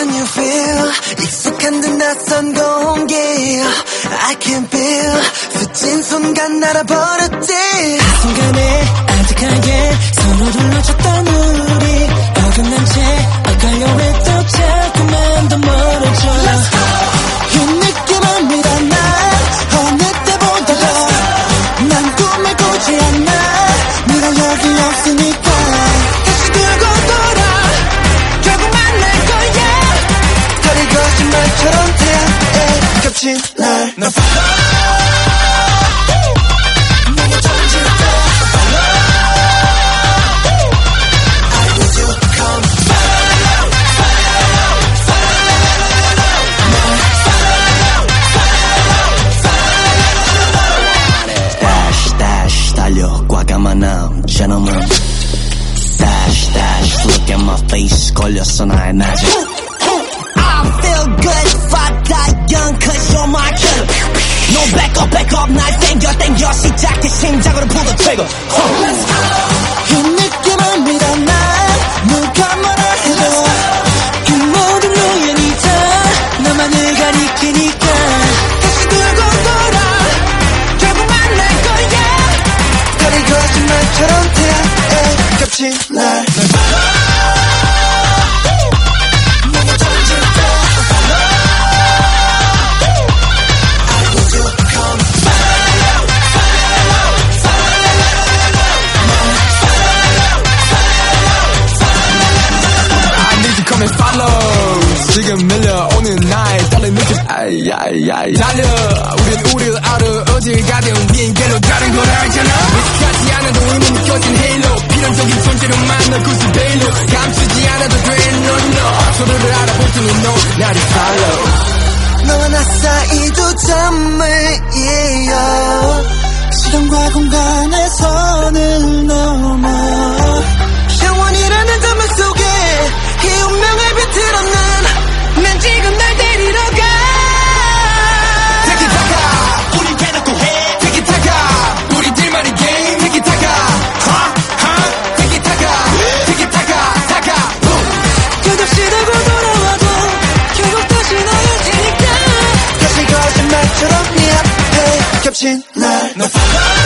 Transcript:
Can you feel? 익숙한 듯 낯선 공기. I can feel. 스친 순간 날아버렸지. 순간에 아득하게 서로 둘러쳤던 우리. 어긋난 채 엇갈려 왜또 자꾸만 더 멀어져 태양에 겹친 날넌 내게 던질 때 I need you to come dash dash 달려 과감한 gentleman dash dash look at my face 걸렸어 나의 낮에 심장으로 the trigger 이 느낌을 믿어 난 누가 뭐라 해도 이 모든 우연이다 나만을 가리키니까. 다시 들고 돌아 결국 만날 거야. 다리 거짓말처럼 태양에 겹친 날 지금 밀려오는 나의 떨린 느낌. 아이 아이 아이. 달려. 우린 우리를 알아. 어딜 가든 비행기로 가는 걸 알잖아. 위치하지 않아도 이미 느껴진 헤일로 필연적인 존재로 만나 구수 베일로 감추지 않아도 돼. No 서로를 알아볼 때는 너 나를 follow. 너와 나 사이도 잠을 이어. 시간과 선을 넘 테니